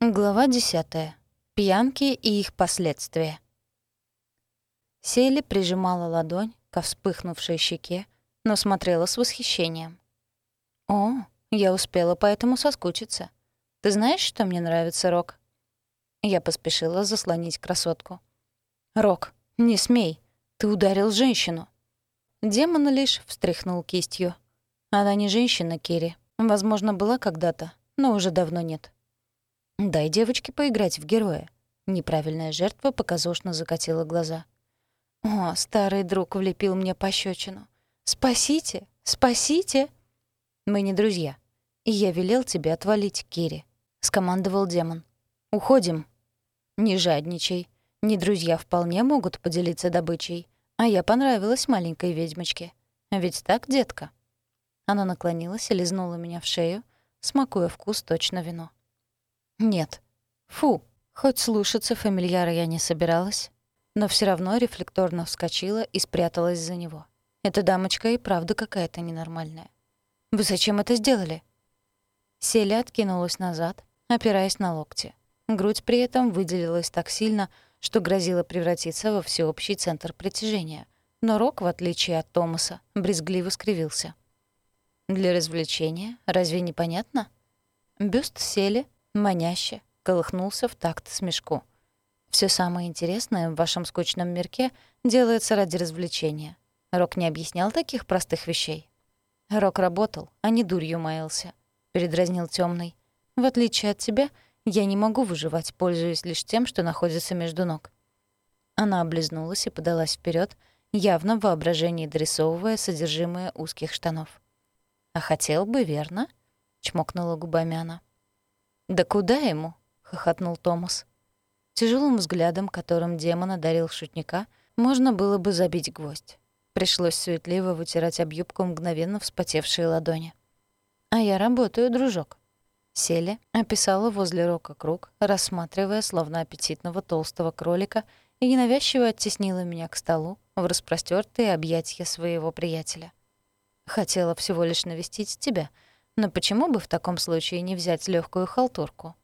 Глава 10. Пьянки и их последствия. Сели прижимала ладонь ко вспыхнувшей щеке, но смотрела с восхищением. «О, я успела поэтому соскучиться. Ты знаешь, что мне нравится, Рок?» Я поспешила заслонить красотку. «Рок, не смей! Ты ударил женщину!» Демон лишь встряхнул кистью. Она не женщина, Кири. Возможно, была когда-то, но уже давно нет. «Дай девочке поиграть в героя». Неправильная жертва показушно закатила глаза. «О, старый друг влепил мне пощечину. Спасите! Спасите!» «Мы не друзья. И я велел тебе отвалить, Кири», — скомандовал демон. «Уходим». «Не жадничай. Не друзья вполне могут поделиться добычей. А я понравилась маленькой ведьмочке. Ведь так, детка?» Она наклонилась и лизнула меня в шею, смакуя вкус точно вино. Нет. Фу. Хоть слушаться фамильяра я не собиралась, но все равно рефлекторно вскочила и спряталась за него. Эта дамочка и правда какая-то ненормальная. «Вы зачем это сделали?» Селя откинулась назад, опираясь на локти. Грудь при этом выделилась так сильно, что грозила превратиться во всеобщий центр притяжения. Но Рок, в отличие от Томаса, брезгливо скривился. «Для развлечения? Разве непонятно?» Бюст Сели маняще, колыхнулся в такт смешку. Все самое интересное в вашем скучном мирке делается ради развлечения. Рок не объяснял таких простых вещей. Рок работал, а не дурью маялся, передразнил темный. В отличие от тебя, я не могу выживать, пользуясь лишь тем, что находится между ног. Она облизнулась и подалась вперед, явно в воображении дорисовывая содержимое узких штанов. «А хотел бы, верно?» — чмокнула губами она. «Да куда ему?» — хохотнул Томас. Тяжелым взглядом, которым демон одарил шутника, можно было бы забить гвоздь. Пришлось суетливо вытирать об юбку мгновенно вспотевшие ладони. «А я работаю, дружок». Сели, описала возле рока круг, рассматривая словно аппетитного толстого кролика, и ненавязчиво оттеснила меня к столу в распростёртые объятия своего приятеля. «Хотела всего лишь навестить тебя», — но почему бы в таком случае не взять легкую халтурку?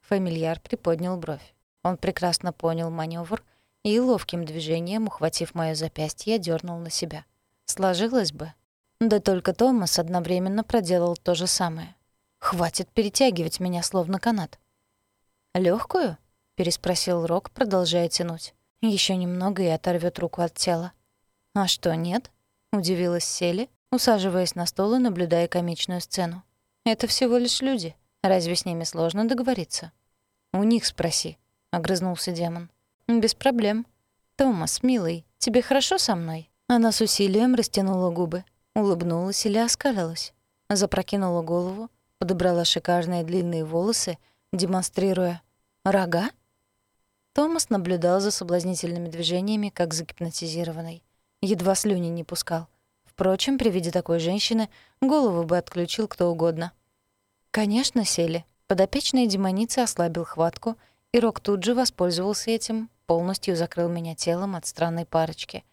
Фамильяр приподнял бровь. Он прекрасно понял маневр и ловким движением, ухватив моё запястье, дернул на себя. Сложилось бы. Да только Томас одновременно проделал то же самое. Хватит перетягивать меня словно канат. Легкую? переспросил Рок, продолжая тянуть. Еще немного и оторвет руку от тела. А что, нет? удивилась Сели, усаживаясь на стол и наблюдая комичную сцену. «Это всего лишь люди. Разве с ними сложно договориться?» «У них спроси», — огрызнулся демон. «Без проблем. Томас, милый, тебе хорошо со мной?» Она с усилием растянула губы, улыбнулась или оскалилась, запрокинула голову, подобрала шикарные длинные волосы, демонстрируя «рога?» Томас наблюдал за соблазнительными движениями, как загипнотизированный. Едва слюни не пускал. Впрочем, при виде такой женщины голову бы отключил кто угодно. Конечно, сели. Подопечный демоницы ослабил хватку, и Рок тут же воспользовался этим, полностью закрыл меня телом от странной парочки.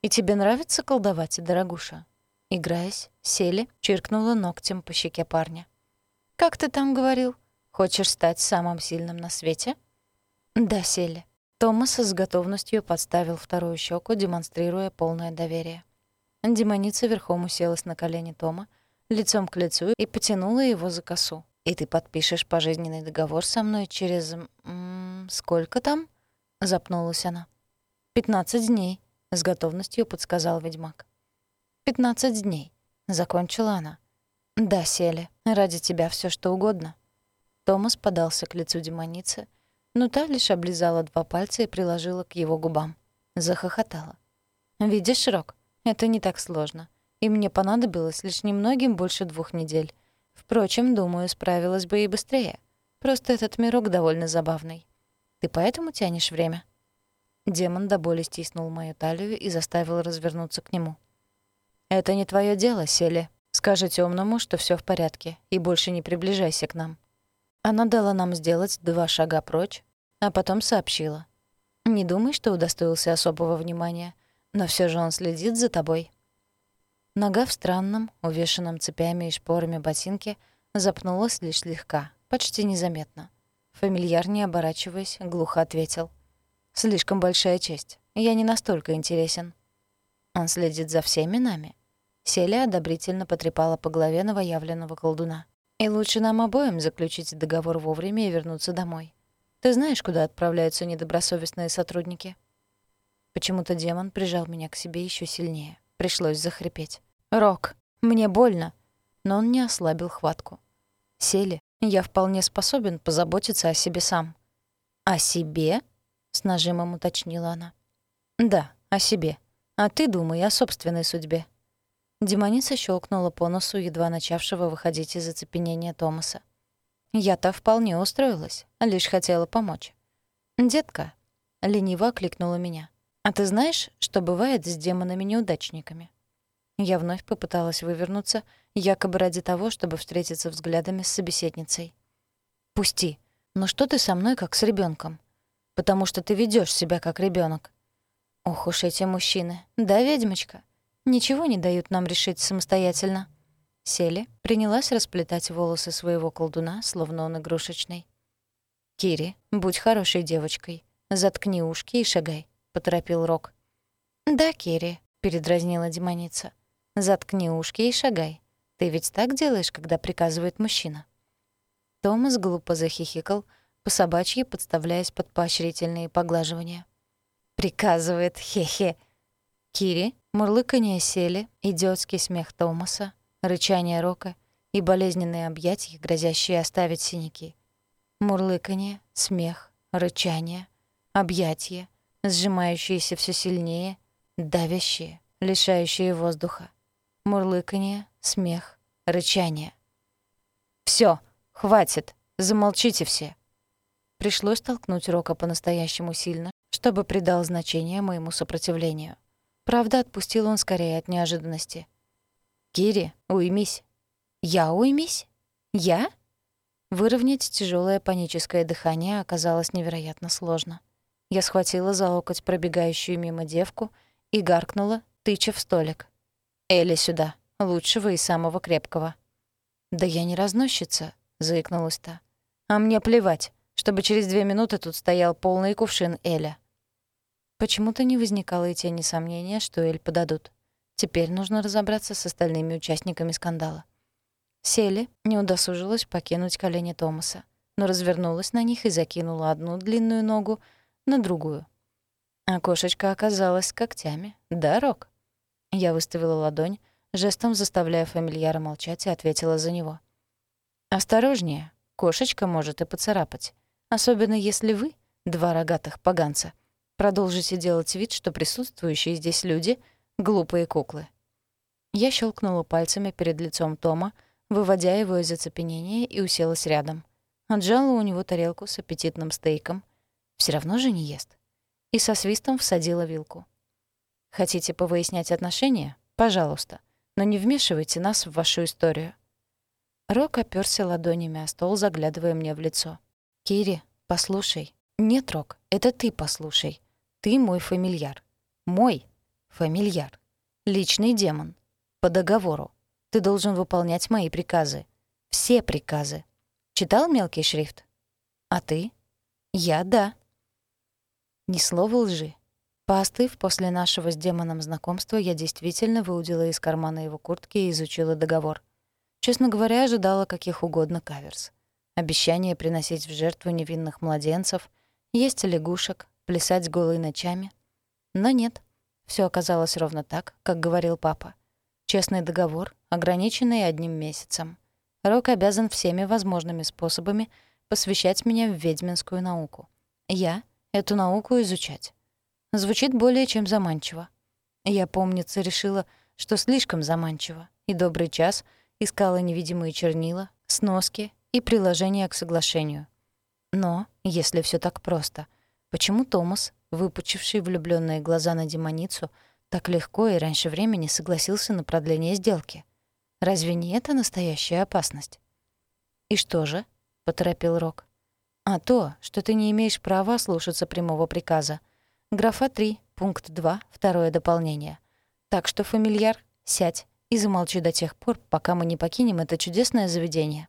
«И тебе нравится колдовать, дорогуша?» Играясь, сели, чиркнула ногтем по щеке парня. «Как ты там говорил? Хочешь стать самым сильным на свете?» «Да, сели». Томас с готовностью подставил вторую щеку, демонстрируя полное доверие. Демоница верхом уселась на колени Тома, лицом к лицу и потянула его за косу. «И ты подпишешь пожизненный договор со мной через... М -м, сколько там?» — запнулась она. «Пятнадцать дней», — с готовностью подсказал ведьмак. «Пятнадцать дней», — закончила она. «Да, Сели, ради тебя все что угодно». Томас подался к лицу демоницы, но та лишь облизала два пальца и приложила к его губам. Захохотала. «Видишь, Рок, это не так сложно. И мне понадобилось лишь немногим больше двух недель. Впрочем, думаю, справилась бы и быстрее. Просто этот мирок довольно забавный. Ты поэтому тянешь время?» Демон до боли стиснул мою талию и заставил развернуться к нему. «Это не твое дело, Сели. Скажи темному, что все в порядке, и больше не приближайся к нам». Она дала нам сделать два шага прочь, а потом сообщила. «Не думай, что удостоился особого внимания но все же он следит за тобой». Нога в странном, увешанном цепями и шпорами ботинке запнулась лишь слегка, почти незаметно. Фамильяр, не оборачиваясь, глухо ответил. «Слишком большая честь. Я не настолько интересен». «Он следит за всеми нами». Селия одобрительно потрепала по голове новоявленного колдуна. «И лучше нам обоим заключить договор вовремя и вернуться домой. Ты знаешь, куда отправляются недобросовестные сотрудники?» Почему-то демон прижал меня к себе еще сильнее. Пришлось захрипеть. «Рок, мне больно!» Но он не ослабил хватку. «Сели, я вполне способен позаботиться о себе сам». «О себе?» — с нажимом уточнила она. «Да, о себе. А ты думай о собственной судьбе». Демоница щелкнула по носу едва начавшего выходить из оцепенения Томаса. Я-то вполне устроилась, лишь хотела помочь. «Детка», — лениво окликнула меня, «А ты знаешь, что бывает с демонами-неудачниками?» Я вновь попыталась вывернуться, якобы ради того, чтобы встретиться взглядами с собеседницей. «Пусти. Но что ты со мной, как с ребенком? Потому что ты ведешь себя, как ребенок. Ох уж эти мужчины. Да, ведьмочка? Ничего не дают нам решить самостоятельно». Сели, принялась расплетать волосы своего колдуна, словно он игрушечный. «Кири, будь хорошей девочкой. Заткни ушки и шагай поторопил Рок. «Да, Кири», — передразнила демоница. «Заткни ушки и шагай. Ты ведь так делаешь, когда приказывает мужчина?» Томас глупо захихикал, по собачьи подставляясь под поощрительные поглаживания. «Приказывает, хе-хе!» Кири, мурлыканье сели, идиотский смех Томаса, рычание Рока и болезненные объятия, грозящие оставить синяки. Мурлыканье, смех, рычание, объятия, сжимающиеся все сильнее, давящие, лишающие воздуха. Мурлыканье, смех, рычание. Все, хватит, замолчите все!» Пришлось толкнуть Рока по-настоящему сильно, чтобы придал значение моему сопротивлению. Правда, отпустил он скорее от неожиданности. «Кири, уймись!» «Я уймись? Я?» Выровнять тяжелое паническое дыхание оказалось невероятно сложно. Я схватила за локоть пробегающую мимо девку и гаркнула, тыча в столик. «Элли сюда, лучшего и самого крепкого». «Да я не разносчица», — заикнулась та. «А мне плевать, чтобы через две минуты тут стоял полный кувшин Эля». Почему-то не возникало и тени сомнения, что Эль подадут. Теперь нужно разобраться с остальными участниками скандала. Сели, не удосужилась покинуть колени Томаса, но развернулась на них и закинула одну длинную ногу на другую. А кошечка оказалась когтями. Да, Рок? Я выставила ладонь, жестом заставляя фамильяра молчать и ответила за него. «Осторожнее, кошечка может и поцарапать. Особенно если вы, два рогатых поганца, продолжите делать вид, что присутствующие здесь люди — глупые куклы». Я щелкнула пальцами перед лицом Тома, выводя его из оцепенения и уселась рядом. Отжала у него тарелку с аппетитным стейком — все равно же не ест. И со свистом всадила вилку. Хотите повыяснять отношения? Пожалуйста. Но не вмешивайте нас в вашу историю. Рок оперся ладонями о стол, заглядывая мне в лицо. «Кири, послушай». «Нет, Рок, это ты послушай. Ты мой фамильяр. Мой фамильяр. Личный демон. По договору. Ты должен выполнять мои приказы. Все приказы. Читал мелкий шрифт? А ты? Я — да. Ни слова лжи. Поостыв после нашего с демоном знакомства, я действительно выудила из кармана его куртки и изучила договор. Честно говоря, ожидала каких угодно каверс. Обещание приносить в жертву невинных младенцев, есть лягушек, плясать голой ночами. Но нет, все оказалось ровно так, как говорил папа. Честный договор, ограниченный одним месяцем. Рок обязан всеми возможными способами посвящать меня в ведьминскую науку. Я — эту науку изучать. Звучит более чем заманчиво. Я, помнится, решила, что слишком заманчиво, и добрый час искала невидимые чернила, сноски и приложения к соглашению. Но, если все так просто, почему Томас, выпучивший влюбленные глаза на демоницу, так легко и раньше времени согласился на продление сделки? Разве не это настоящая опасность? «И что же?» — поторопил Рок а то, что ты не имеешь права слушаться прямого приказа. Графа 3, пункт 2, второе дополнение. Так что, фамильяр, сядь и замолчи до тех пор, пока мы не покинем это чудесное заведение».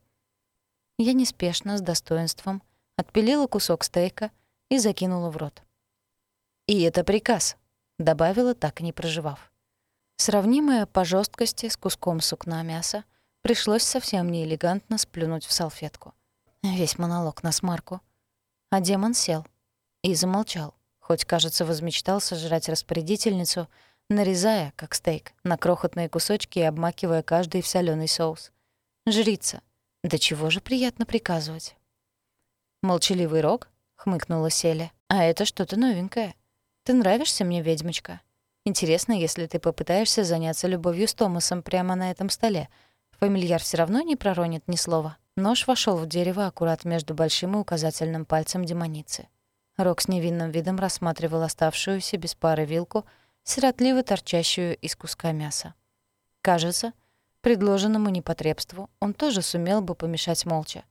Я неспешно, с достоинством, отпилила кусок стейка и закинула в рот. «И это приказ», — добавила, так и не проживав. Сравнимое по жесткости с куском сукна мяса, пришлось совсем неэлегантно сплюнуть в салфетку. Весь монолог на смарку. А демон сел и замолчал, хоть, кажется, возмечтал сожрать распорядительницу, нарезая, как стейк, на крохотные кусочки и обмакивая каждый в соленый соус. Жрица. Да чего же приятно приказывать. «Молчаливый рог?» — хмыкнула Селя. «А это что-то новенькое. Ты нравишься мне, ведьмочка. Интересно, если ты попытаешься заняться любовью с Томасом прямо на этом столе. Фамильяр все равно не проронит ни слова». Нож вошел в дерево аккурат между большим и указательным пальцем демоницы. Рок с невинным видом рассматривал оставшуюся без пары вилку, сиротливо торчащую из куска мяса. Кажется, предложенному непотребству он тоже сумел бы помешать молча.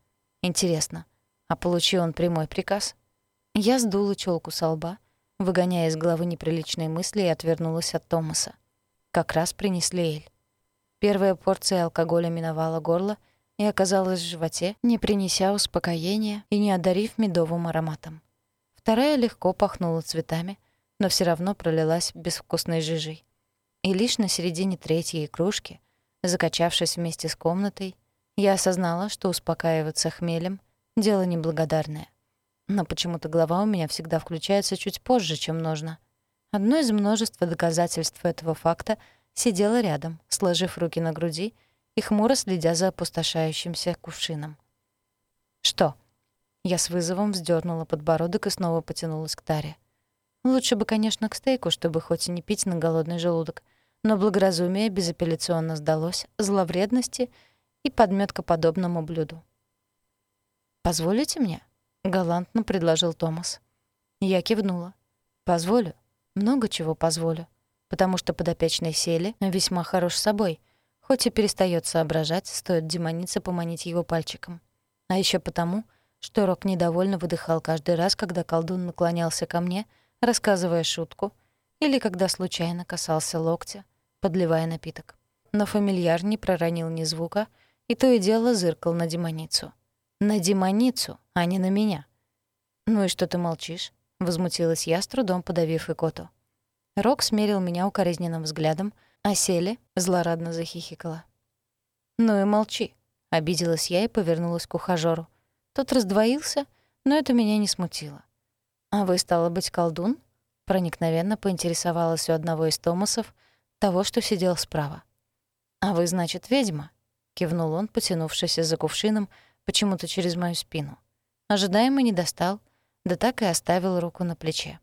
Интересно, а получил он прямой приказ? Я сдула челку со лба, выгоняя из головы неприличные мысли и отвернулась от Томаса. Как раз принесли эль. Первая порция алкоголя миновала горло — и оказалась в животе, не принеся успокоения и не одарив медовым ароматом. Вторая легко пахнула цветами, но все равно пролилась безвкусной жижей. И лишь на середине третьей кружки, закачавшись вместе с комнатой, я осознала, что успокаиваться хмелем — дело неблагодарное. Но почему-то голова у меня всегда включается чуть позже, чем нужно. Одно из множества доказательств этого факта сидела рядом, сложив руки на груди — и хмуро следя за опустошающимся кувшином. «Что?» Я с вызовом вздернула подбородок и снова потянулась к таре. Лучше бы, конечно, к стейку, чтобы хоть и не пить на голодный желудок, но благоразумие безапелляционно сдалось зловредности и подметка подобному блюду. «Позволите мне?» — галантно предложил Томас. Я кивнула. «Позволю. Много чего позволю. Потому что подопечный сели весьма хорош собой — Хоть и перестает соображать, стоит демонице поманить его пальчиком. А еще потому, что Рок недовольно выдыхал каждый раз, когда колдун наклонялся ко мне, рассказывая шутку, или когда случайно касался локтя, подливая напиток. Но фамильяр не проронил ни звука, и то и дело зыркал на демоницу. На демоницу, а не на меня. «Ну и что ты молчишь?» — возмутилась я, с трудом подавив икоту. Рок смерил меня укоризненным взглядом, а Селе злорадно захихикала. «Ну и молчи», — обиделась я и повернулась к ухажёру. Тот раздвоился, но это меня не смутило. «А вы, стало быть, колдун?» Проникновенно поинтересовалась у одного из Томасов, того, что сидел справа. «А вы, значит, ведьма?» — кивнул он, потянувшись за кувшином, почему-то через мою спину. Ожидаемо не достал, да так и оставил руку на плече.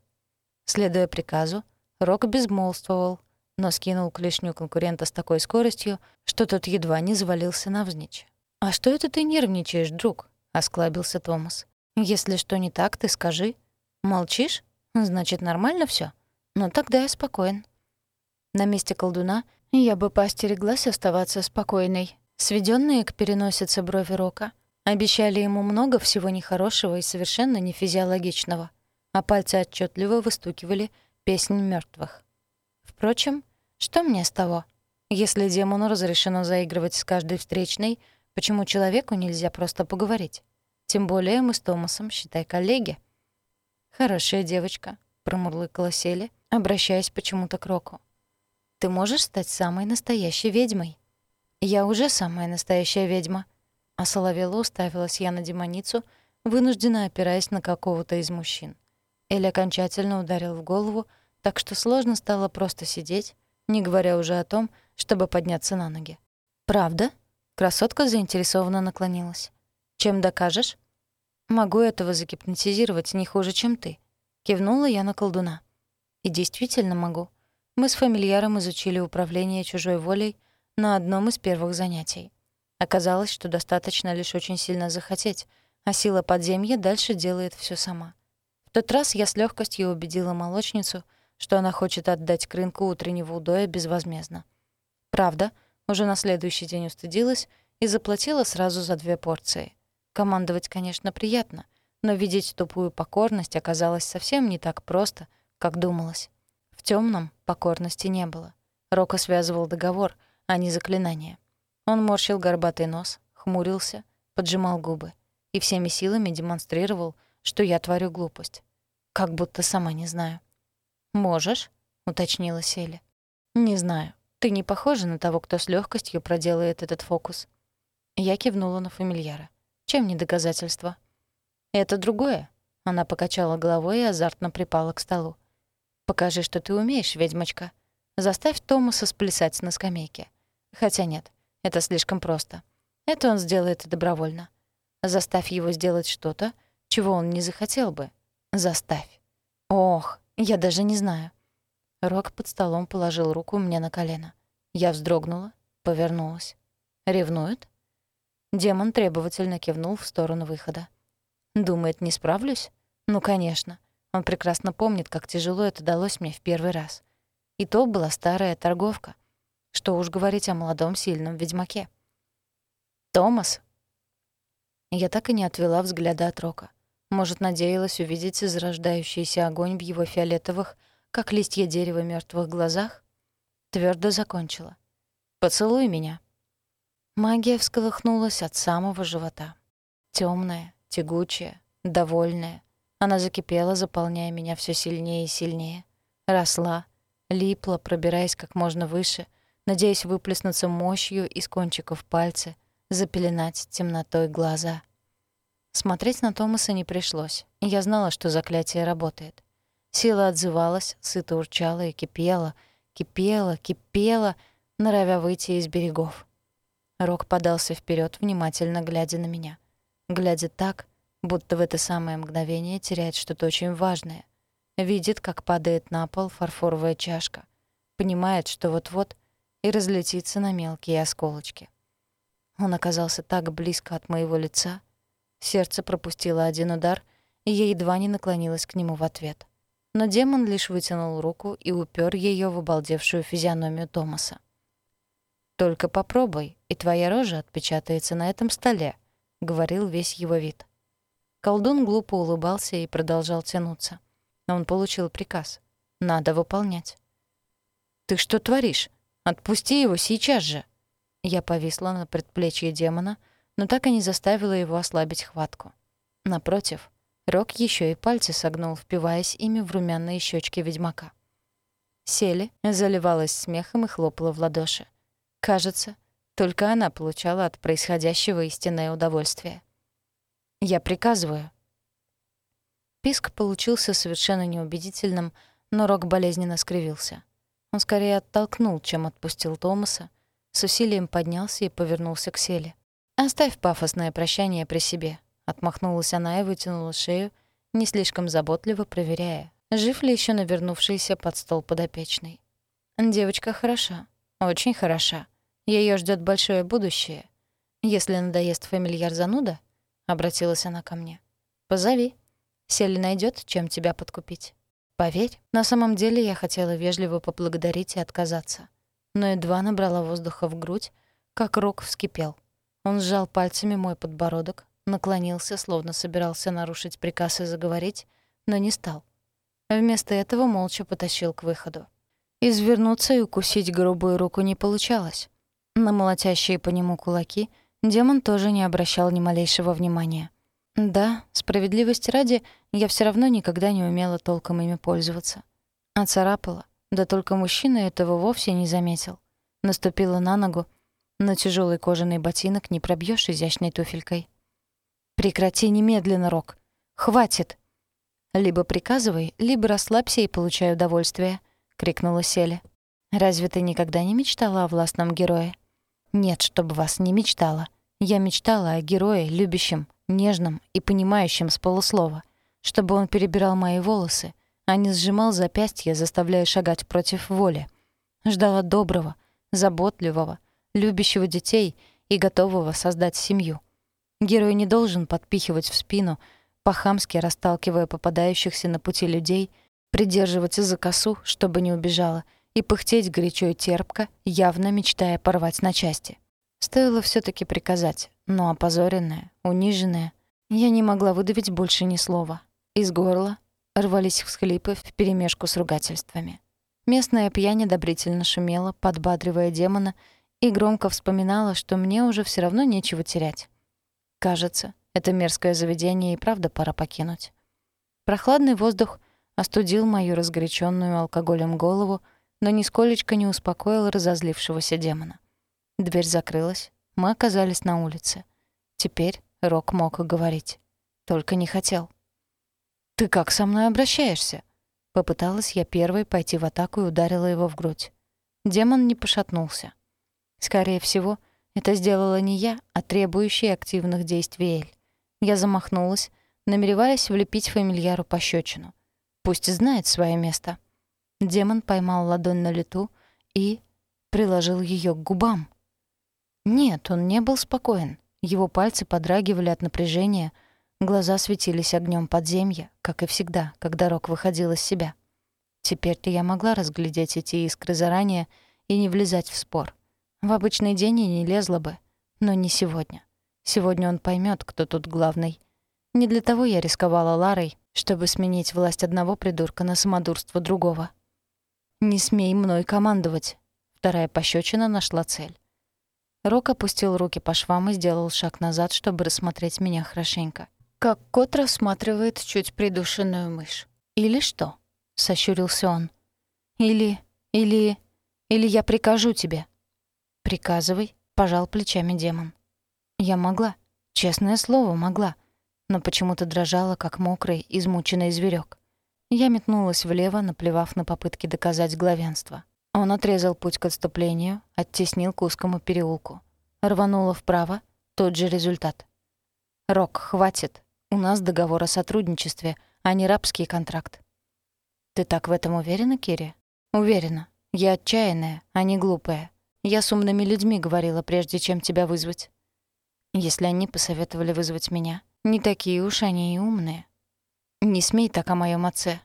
Следуя приказу, Рок безмолвствовал, но скинул клешню конкурента с такой скоростью, что тот едва не завалился навзничь. «А что это ты нервничаешь, друг?» — осклабился Томас. «Если что не так, ты скажи. Молчишь? Значит, нормально все. Ну тогда я спокоен». На месте колдуна я бы поостереглась оставаться спокойной. Сведенные к переносице брови Рока обещали ему много всего нехорошего и совершенно нефизиологичного, а пальцы отчетливо выстукивали песнь мертвых. Впрочем, что мне с того? Если демону разрешено заигрывать с каждой встречной, почему человеку нельзя просто поговорить? Тем более мы с Томасом, считай, коллеги. «Хорошая девочка», — промурлыкала Селе, обращаясь почему-то к Року. «Ты можешь стать самой настоящей ведьмой?» «Я уже самая настоящая ведьма», — а соловела уставилась я на демоницу, вынужденно опираясь на какого-то из мужчин. Эль окончательно ударил в голову, так что сложно стало просто сидеть, не говоря уже о том, чтобы подняться на ноги. «Правда?» — красотка заинтересованно наклонилась. «Чем докажешь?» «Могу этого загипнотизировать не хуже, чем ты», — кивнула я на колдуна. «И действительно могу. Мы с фамильяром изучили управление чужой волей на одном из первых занятий. Оказалось, что достаточно лишь очень сильно захотеть, а сила подземья дальше делает все сама. В тот раз я с легкостью убедила молочницу — что она хочет отдать к рынку утреннего удоя безвозмездно. Правда, уже на следующий день устыдилась и заплатила сразу за две порции. Командовать, конечно, приятно, но видеть тупую покорность оказалось совсем не так просто, как думалось. В темном покорности не было. Рока связывал договор, а не заклинание. Он морщил горбатый нос, хмурился, поджимал губы. и всеми силами демонстрировал, что я творю глупость. Как будто сама не знаю. «Можешь?» — уточнила Селя. «Не знаю. Ты не похожа на того, кто с легкостью проделает этот фокус». Я кивнула на фамильяра. Чем не доказательство? «Это другое». Она покачала головой и азартно припала к столу. «Покажи, что ты умеешь, ведьмочка. Заставь Томаса сплясать на скамейке. Хотя нет, это слишком просто. Это он сделает добровольно. Заставь его сделать что-то, чего он не захотел бы. Заставь. Ох, я даже не знаю. Рок под столом положил руку мне на колено. Я вздрогнула, повернулась. Ревнует? Демон требовательно кивнул в сторону выхода. Думает, не справлюсь? Ну, конечно. Он прекрасно помнит, как тяжело это далось мне в первый раз. И то была старая торговка. Что уж говорить о молодом сильном ведьмаке. «Томас!» Я так и не отвела взгляда от Рока. Может, надеялась увидеть зарождающийся огонь в его фиолетовых, как листья дерева мертвых глазах? Твердо закончила. «Поцелуй меня». Магия всколыхнулась от самого живота. Темная, тягучая, довольная. Она закипела, заполняя меня все сильнее и сильнее. Росла, липла, пробираясь как можно выше, надеясь выплеснуться мощью из кончиков пальца, запеленать темнотой глаза. Смотреть на Томаса не пришлось. Я знала, что заклятие работает. Сила отзывалась, сыто урчала и кипела, кипела, кипела, норовя выйти из берегов. Рок подался вперед, внимательно глядя на меня. Глядя так, будто в это самое мгновение теряет что-то очень важное. Видит, как падает на пол фарфоровая чашка. Понимает, что вот-вот и разлетится на мелкие осколочки. Он оказался так близко от моего лица — Сердце пропустило один удар, и я едва не наклонилась к нему в ответ. Но демон лишь вытянул руку и упер ее в обалдевшую физиономию Томаса. «Только попробуй, и твоя рожа отпечатается на этом столе», — говорил весь его вид. Колдун глупо улыбался и продолжал тянуться. Но он получил приказ. «Надо выполнять». «Ты что творишь? Отпусти его сейчас же!» Я повисла на предплечье демона — но так и не заставила его ослабить хватку. Напротив, Рок еще и пальцы согнул, впиваясь ими в румяные щечки ведьмака. Сели, заливалась смехом и хлопала в ладоши. Кажется, только она получала от происходящего истинное удовольствие. «Я приказываю». Писк получился совершенно неубедительным, но Рок болезненно скривился. Он скорее оттолкнул, чем отпустил Томаса, с усилием поднялся и повернулся к Селе. «Оставь пафосное прощание при себе», — отмахнулась она и вытянула шею, не слишком заботливо проверяя, жив ли еще навернувшийся под стол подопечный. «Девочка хороша, очень хороша. Ее ждет большое будущее. Если надоест фамильяр зануда, — обратилась она ко мне, — позови. Сель найдет, чем тебя подкупить. Поверь, на самом деле я хотела вежливо поблагодарить и отказаться. Но едва набрала воздуха в грудь, как рог вскипел. Он сжал пальцами мой подбородок, наклонился, словно собирался нарушить приказ и заговорить, но не стал. Вместо этого молча потащил к выходу. Извернуться и укусить грубую руку не получалось. На молотящие по нему кулаки демон тоже не обращал ни малейшего внимания. Да, справедливости ради, я все равно никогда не умела толком ими пользоваться. А царапала, да только мужчина этого вовсе не заметил. Наступила на ногу, но тяжелый кожаный ботинок не пробьешь изящной туфелькой. «Прекрати немедленно, Рок! Хватит!» «Либо приказывай, либо расслабься и получай удовольствие», — крикнула Селя. «Разве ты никогда не мечтала о властном герое?» «Нет, чтобы вас не мечтала. Я мечтала о герое, любящем, нежном и понимающем с полуслова, чтобы он перебирал мои волосы, а не сжимал запястья, заставляя шагать против воли. Ждала доброго, заботливого, любящего детей и готового создать семью. Герой не должен подпихивать в спину, по-хамски расталкивая попадающихся на пути людей, придерживаться за косу, чтобы не убежала, и пыхтеть горячо и терпко, явно мечтая порвать на части. Стоило все таки приказать, но опозоренная, униженная, я не могла выдавить больше ни слова. Из горла рвались всхлипы вперемешку с ругательствами. Местная пьянь одобрительно шумела, подбадривая демона — и громко вспоминала, что мне уже все равно нечего терять. Кажется, Это мерзкое заведение и правда пора покинуть. Прохладный воздух остудил мою разгоряченную алкоголем голову, но нисколечко не успокоил разозлившегося демона. Дверь закрылась, мы оказались на улице. Теперь Рок мог говорить. Только не хотел. «Ты как со мной обращаешься?» Попыталась я первой пойти в атаку и ударила его в грудь. Демон не пошатнулся. Скорее всего, это сделала не я, а требующая активных действий Эль. Я замахнулась, намереваясь влепить фамильяру пощечину. Пусть знает свое место. Демон поймал ладонь на лету и приложил ее к губам. Нет, он не был спокоен. Его пальцы подрагивали от напряжения, глаза светились огнем подземья, как и всегда, когда Рок выходил из себя. Теперь-то я могла разглядеть эти искры заранее и не влезать в спор. В обычный день я не лезла бы, но не сегодня. Сегодня он поймет, кто тут главный. Не для того я рисковала Ларой, чтобы сменить власть одного придурка на самодурство другого. «Не смей мной командовать!» Вторая пощечина нашла цель. Рок опустил руки по швам и сделал шаг назад, чтобы рассмотреть меня хорошенько. Как кот рассматривает чуть придушенную мышь. «Или что?» — сощурился он. «Или... или... или я прикажу тебе». «Приказывай», — пожал плечами демон. Я могла, честное слово, могла, но почему-то дрожала, как мокрый, измученный зверек. Я метнулась влево, наплевав на попытки доказать главенство. Он отрезал путь к отступлению, оттеснил к узкому переулку. Рванула вправо — тот же результат. «Рок, хватит. У нас договор о сотрудничестве, а не рабский контракт». «Ты так в этом уверена, Кири?» «Уверена. Я отчаянная, а не глупая. Я с умными людьми говорила, прежде чем тебя вызвать. Если они посоветовали вызвать меня, не такие уж они и умные. Не смей так о моем отце.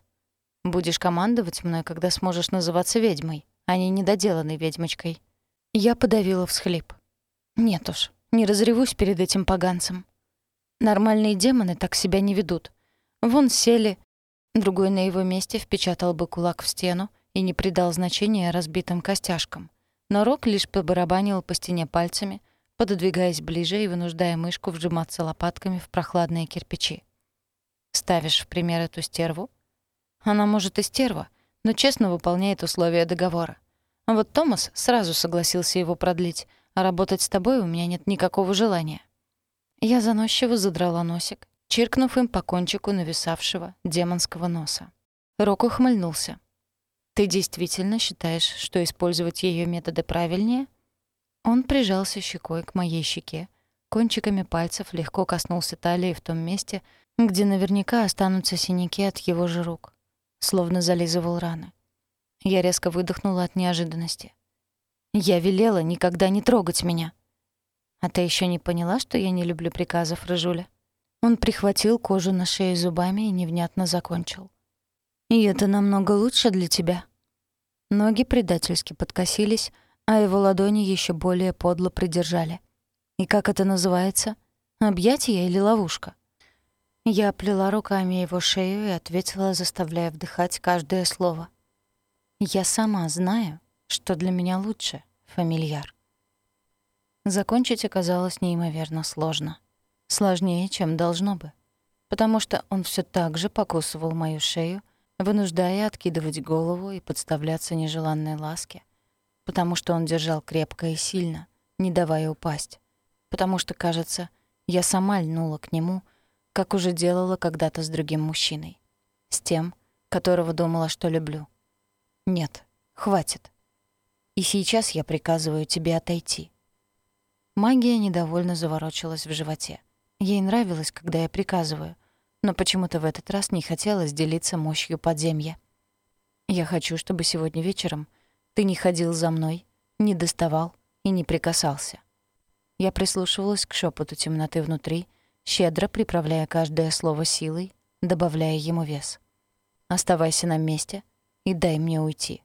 Будешь командовать мной, когда сможешь называться ведьмой а не недоделанной ведьмочкой. Я подавила всхлип. Нет уж, не разревусь перед этим поганцем. Нормальные демоны так себя не ведут. Вон сели, другой на его месте впечатал бы кулак в стену и не придал значения разбитым костяшкам. Но Рок лишь побарабанил по стене пальцами, пододвигаясь ближе и вынуждая мышку вжиматься лопатками в прохладные кирпичи. «Ставишь в пример эту стерву?» «Она, может, и стерва, но честно выполняет условия договора. А вот Томас сразу согласился его продлить, а работать с тобой у меня нет никакого желания. Я заносчиво задрала носик, чиркнув им по кончику нависавшего демонского носа. Рок ухмыльнулся. «Ты действительно считаешь, что использовать ее методы правильнее?» Он прижался щекой к моей щеке, кончиками пальцев легко коснулся талии в том месте, где наверняка останутся синяки от его же рук словно зализывал раны. Я резко выдохнула от неожиданности. «Я велела никогда не трогать меня». «А ты еще не поняла, что я не люблю приказов, Рыжуля?» Он прихватил кожу на шее зубами и невнятно закончил. «И это намного лучше для тебя». Ноги предательски подкосились, а его ладони еще более подло придержали. «И как это называется? Объятие или ловушка?» Я оплела руками его шею и ответила, заставляя вдыхать каждое слово. «Я сама знаю, что для меня лучше, фамильяр». Закончить оказалось неимоверно сложно. Сложнее, чем должно бы. Потому что он все так же покусывал мою шею, вынуждая откидывать голову и подставляться нежеланной ласке. Потому что он держал крепко и сильно, не давая упасть. Потому что, кажется, я сама льнула к нему — как уже делала когда-то с другим мужчиной. С тем, которого думала, что люблю. Нет, хватит. И сейчас я приказываю тебе отойти. Магия недовольно заворочилась в животе. Ей нравилось, когда я приказываю, но почему-то в этот раз не хотелось делиться мощью подземья. Я хочу, чтобы сегодня вечером ты не ходил за мной, не доставал и не прикасался. Я прислушивалась к шепоту темноты внутри — щедро приправляя каждое слово силой, добавляя ему вес. «Оставайся на месте и дай мне уйти».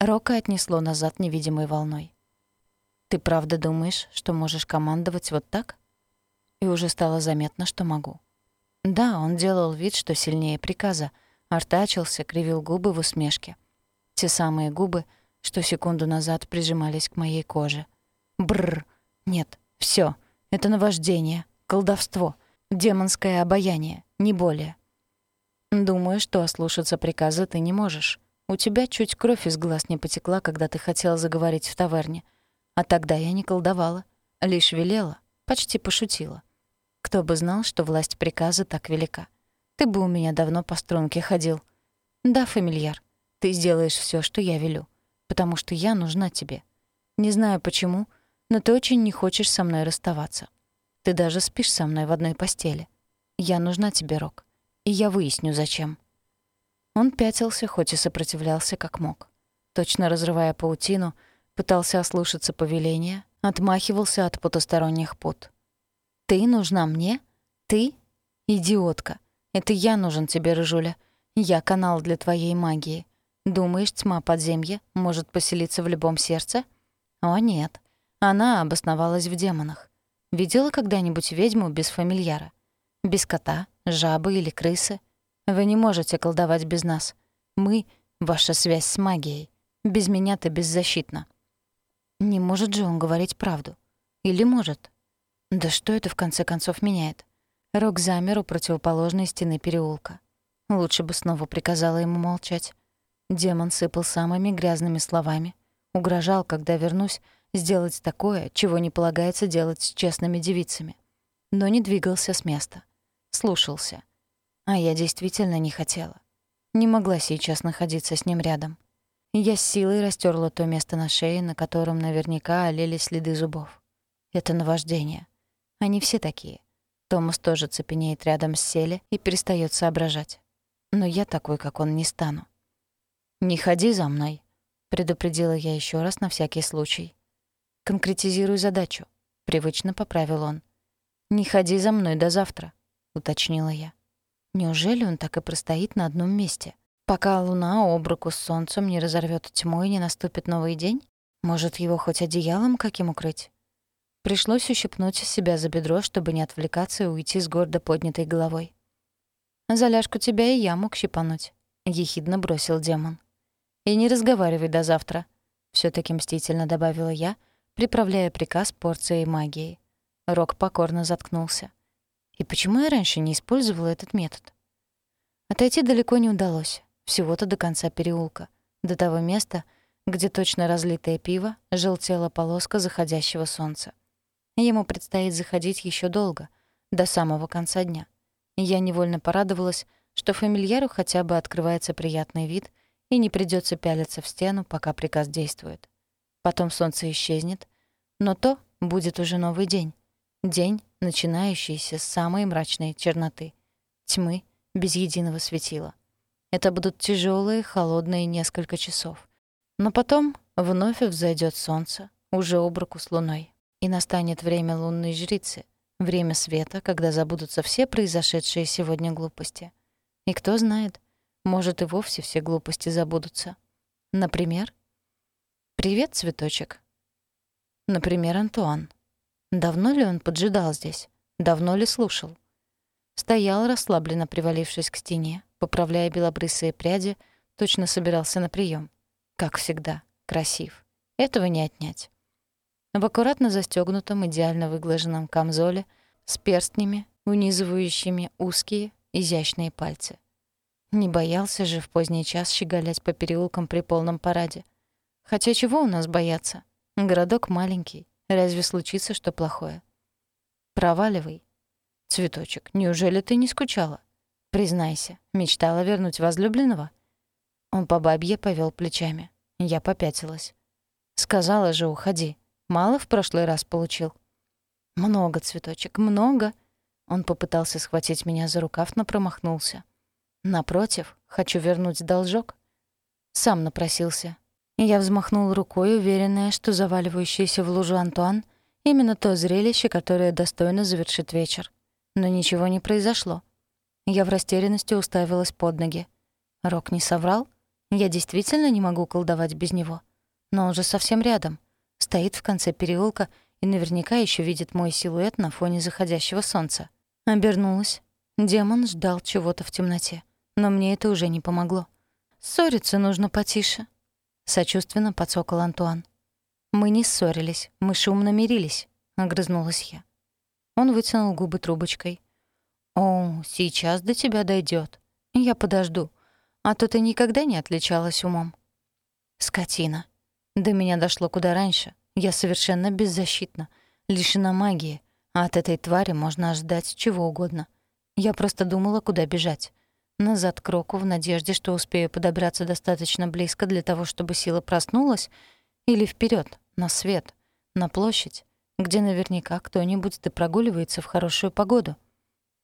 Рока отнесло назад невидимой волной. «Ты правда думаешь, что можешь командовать вот так?» И уже стало заметно, что могу. Да, он делал вид, что сильнее приказа, артачился, кривил губы в усмешке. Те самые губы, что секунду назад прижимались к моей коже. Бррр. Нет, все, это наваждение, колдовство, демонское обаяние, не более. Думаю, что ослушаться приказа ты не можешь. У тебя чуть кровь из глаз не потекла, когда ты хотела заговорить в таверне. А тогда я не колдовала, лишь велела, почти пошутила. Кто бы знал, что власть приказа так велика. Ты бы у меня давно по струнке ходил. Да, фамильяр, ты сделаешь все, что я велю, потому что я нужна тебе. Не знаю почему, но ты очень не хочешь со мной расставаться. Ты даже спишь со мной в одной постели. Я нужна тебе, Рок, и я выясню, зачем». Он пятился, хоть и сопротивлялся как мог. Точно разрывая паутину, пытался ослушаться повеления, отмахивался от потусторонних пут. «Ты нужна мне? Ты? Идиотка! Это я нужен тебе, Рыжуля. Я канал для твоей магии. Думаешь, тьма подземья может поселиться в любом сердце? О, нет. Она обосновалась в демонах. Видела когда-нибудь ведьму без фамильяра? Без кота, жабы или крысы? Вы не можете колдовать без нас. Мы — ваша связь с магией. Без меня ты беззащитна. Не может же он говорить правду. Или может? Да что это в конце концов меняет? Рок замер у противоположной стены переулка. Лучше бы снова приказала ему молчать. Демон сыпал самыми грязными словами. Угрожал, когда вернусь, сделать такое, чего не полагается делать с честными девицами. Но не двигался с места. Слушался. А я действительно не хотела. Не могла сейчас находиться с ним рядом. Я с силой растерла то место на шее, на котором наверняка олели следы зубов. Это наваждение. Они все такие. Томас тоже цепенеет рядом с Селе и перестает соображать. Но я такой, как он, не стану. «Не ходи за мной», — предупредила я еще раз на всякий случай. «Конкретизируй задачу», — привычно поправил он. «Не ходи за мной до завтра», — уточнила я. Неужели он так и простоит на одном месте? Пока луна об руку с солнцем не разорвет тьму и не наступит новый день? Может, его хоть одеялом каким укрыть? Пришлось ущипнуть себя за бедро, чтобы не отвлекаться и уйти с гордо поднятой головой. «За ляжку тебя и я мог щипануть», — ехидно бросил демон. «И не разговаривай до завтра», — всё таки мстительно добавила я, приправляя приказ порцией магии. Рок покорно заткнулся. И почему я раньше не использовала этот метод? Отойти далеко не удалось, всего-то до конца переулка, до того места, где точно разлитое пиво желтела полоска заходящего солнца. Ему предстоит заходить еще долго, до самого конца дня. Я невольно порадовалась, что фамильяру хотя бы открывается приятный вид и не придется пялиться в стену, пока приказ действует. Потом солнце исчезнет, но то будет уже новый день. День, начинающийся с самой мрачной черноты. Тьмы без единого светила. Это будут тяжелые, холодные несколько часов. Но потом вновь взойдет солнце, уже об руку с луной. И настанет время лунной жрицы, время света, когда забудутся все произошедшие сегодня глупости. И кто знает, может и вовсе все глупости забудутся. Например, «Привет, цветочек». Например, Антуан. Давно ли он поджидал здесь? Давно ли слушал? Стоял расслабленно, привалившись к стене, поправляя белобрысые пряди, точно собирался на прием. Как всегда, красив. Этого не отнять в аккуратно застегнутом, идеально выглаженном камзоле с перстнями, унизывающими узкие, изящные пальцы. Не боялся же в поздний час щеголять по переулкам при полном параде. Хотя чего у нас бояться? Городок маленький. Разве случится что плохое? Проваливай. Цветочек, неужели ты не скучала? Признайся, мечтала вернуть возлюбленного? Он по бабье повел плечами. Я попятилась. Сказала же, уходи. Мало в прошлый раз получил? Много, цветочек, много. Он попытался схватить меня за рукав, но промахнулся. Напротив, хочу вернуть должок. Сам напросился. Я взмахнул рукой, уверенная, что заваливающийся в лужу Антуан — именно то зрелище, которое достойно завершит вечер. Но ничего не произошло. Я в растерянности уставилась под ноги. Рок не соврал? Я действительно не могу колдовать без него. Но он же совсем рядом. Стоит в конце переулка и наверняка еще видит мой силуэт на фоне заходящего солнца. Обернулась. Демон ждал чего-то в темноте. Но мне это уже не помогло. «Ссориться нужно потише», — сочувственно подсокол Антуан. «Мы не ссорились, мы шумно мирились», — огрызнулась я. Он вытянул губы трубочкой. «О, сейчас до тебя дойдет. Я подожду. А то ты никогда не отличалась умом». «Скотина. До меня дошло куда раньше. Я совершенно беззащитна, лишена магии, а от этой твари можно ожидать чего угодно. Я просто думала, куда бежать. Назад к Року в надежде, что успею подобраться достаточно близко для того, чтобы сила проснулась, или вперед на свет, на площадь, где наверняка кто-нибудь да прогуливается в хорошую погоду.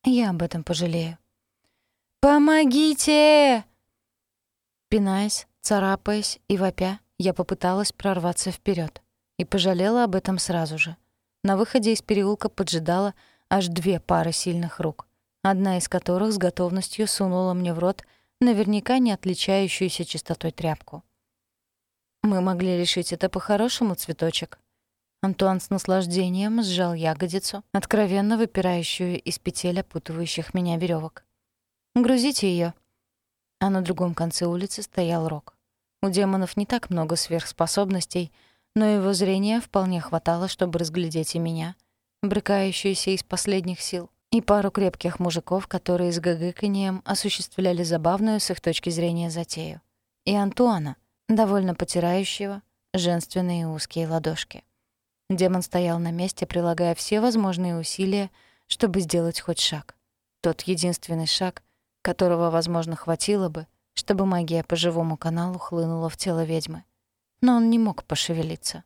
Я об этом пожалею. «Помогите!» Пинаясь, царапаясь и вопя, я попыталась прорваться вперед и пожалела об этом сразу же. На выходе из переулка поджидала аж две пары сильных рук одна из которых с готовностью сунула мне в рот наверняка не отличающуюся чистотой тряпку. «Мы могли решить это по-хорошему, цветочек». Антуан с наслаждением сжал ягодицу, откровенно выпирающую из петель опутывающих меня веревок. «Грузите ее. А на другом конце улицы стоял Рок. У демонов не так много сверхспособностей, но его зрения вполне хватало, чтобы разглядеть и меня, брыкающуюся из последних сил и пару крепких мужиков, которые с гагыканьем осуществляли забавную с их точки зрения затею. И Антуана, довольно потирающего женственные узкие ладошки. Демон стоял на месте, прилагая все возможные усилия, чтобы сделать хоть шаг. Тот единственный шаг, которого, возможно, хватило бы, чтобы магия по живому каналу хлынула в тело ведьмы. Но он не мог пошевелиться.